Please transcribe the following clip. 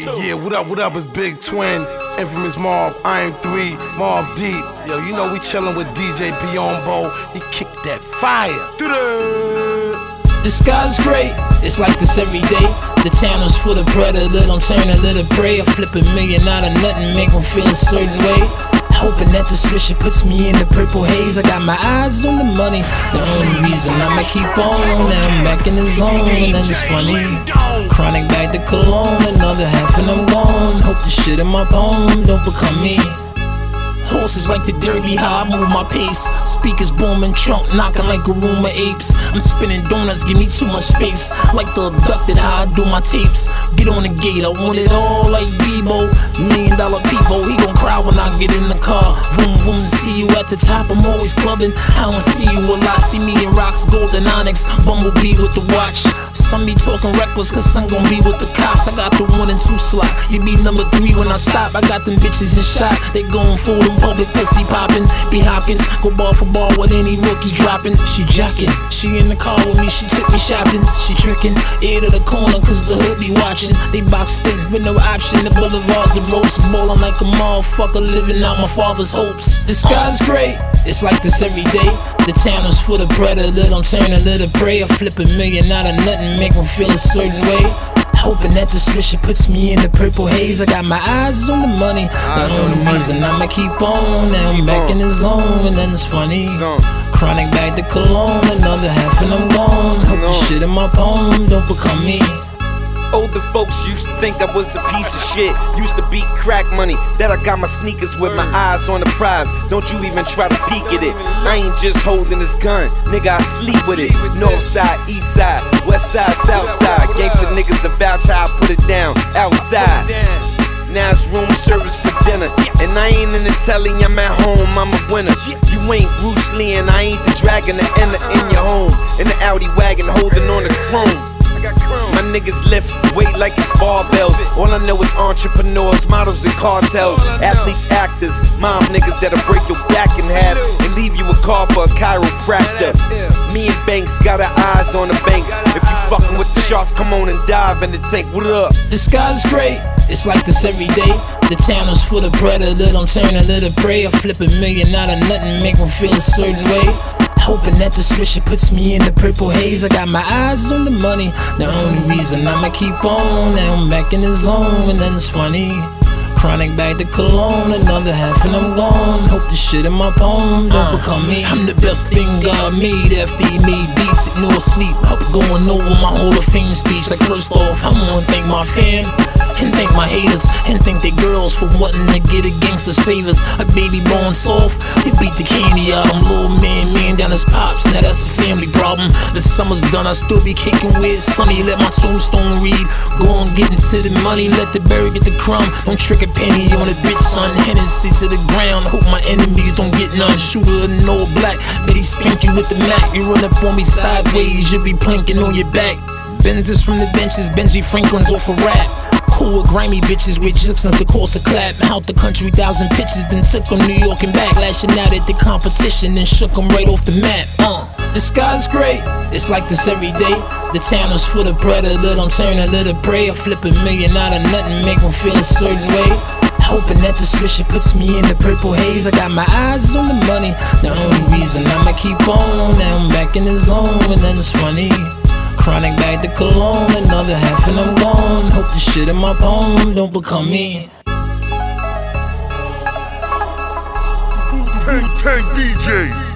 Yeah, yeah, what up, what up? It's Big Twin, Infamous Mobb, Iron 3, Mobb Deep. Yo, you know we chillin' with DJ Piombo. He kicked that fire. The sky's great, it's like this every day. The town is full of predator, don't turn a little prey. I flip a million out of nothing, make them feel a certain way. Hoping that the swisher puts me in the purple haze. I got my eyes on the money. The only reason I'ma keep on. Now I'm back in the zone, and it's funny. Chronic back to cologne, another half and I'm gone. Hope the shit in my poem don't become me. Horses like the derby, how I move my pace. Speakers booming, trunk knocking like a room of apes. I'm spinning donuts, give me too much space. Like the abducted, how I do my tapes. Get on the gate, I want it all like Bebo. Million dollar people, he gon' cry when I get in the car. Vroom, vroom, see you at the top, I'm always clubbing. I don't see you a lot, see me in rocks, golden onyx. Bumblebee with the watch. Some be talking reckless, cause some gon' be with the cops. I got the one and two slot. You be number three when I stop. I got them bitches in shot. They gon' fool them public pussy poppin'. Be Hopkins, go ball for ball with any rookie dropping. She jacking, she in the car with me, she took me shopping. She trickin', ear to the corner, cause the hood be watchin'. They boxed in with no option. The boulevards, the ropes, ballin' like a motherfucker, living out my father's hopes. The sky's gray, it's like this every day. The town is full of predator, don't turn a little prey. I flip a million out of nothing, make them feel a certain way. Hoping that the swisher puts me in the purple haze. I got my eyes on the money. The only reason I'ma keep on. Now I'm back in the zone, and then it's funny. Chronic back to cologne, another half and I'm gone. Hope the shit in my poem don't become me. Folks used to think I was a piece of shit. Used to beat crack money. That I got my sneakers with my eyes on the prize. Don't you even try to peek at it. I ain't just holding this gun, nigga. I sleep with it. North side, east side, west side, south side. Gangsta niggas a vouch how I put it down outside. Now it's room service for dinner. And I ain't in the telly, I'm at home, I'm a winner. You ain't Bruce Lee, and I ain't the dragon to enter in your home. In the Audi wagon, holding on the chrome. Niggas lift weight like it's barbells. All I know is entrepreneurs, models, and cartels. Athletes, actors, mom niggas that'll break your back in half and leave you a call for a chiropractor. Me and Banks got our eyes on the banks. If you fucking with the sharks, come on and dive in the tank. What up? The sky's great. it's like this every day. The town is full of predator, don't turn a little prey. I flip a million out of nothing, make them feel a certain way. Hoping that the swisher puts me in the purple haze. I got my eyes on the money. The only reason I'ma keep on. Now I'm back in the zone, and then it's funny. Chronic back to cologne, another half and I'm gone. Hope the shit in my poem don't uh. become me. I'm the best thing God made after he made beats. Ignore sleep, up going over my Hall of Fame speech. Like, first off, I'm gonna thank my fam. And thank my haters, and thank they girls for wanting to get a gangster's favors. A baby born soft, they beat the candy out. I'm little man, man down his pops. Now that's a family problem. The summer's done, I still be kicking with Sonny. Let my tombstone read. Go on getting to the money, let the berry get the crumb. Don't trick a penny on a bitch, son. Hennessy to the ground. Hope my enemies don't get none. Shooter all black, Betty spank you with the Mac. You run up on me sideways, you be planking on your back. Benzes from the benches, Benji Franklin's off a rap. Cool with grimy bitches with Jixons to course a clap. Out the country, thousand pitches, then took them New York and back. Lashing out at the competition, then shook them right off the map. Uh, the sky's gray, it's like this every day. The town is full of predator, don't turn a little prey. I flip a million out of nothing, make them feel a certain way. Hoping that the swisher puts me in the purple haze. I got my eyes on the money. The only reason I'ma keep on. Now I'm back in the zone, and then it's funny. Chronic back to cologne, another half and I'm gone. Hope the shit in my poem don't become me. Tank Tank DJs.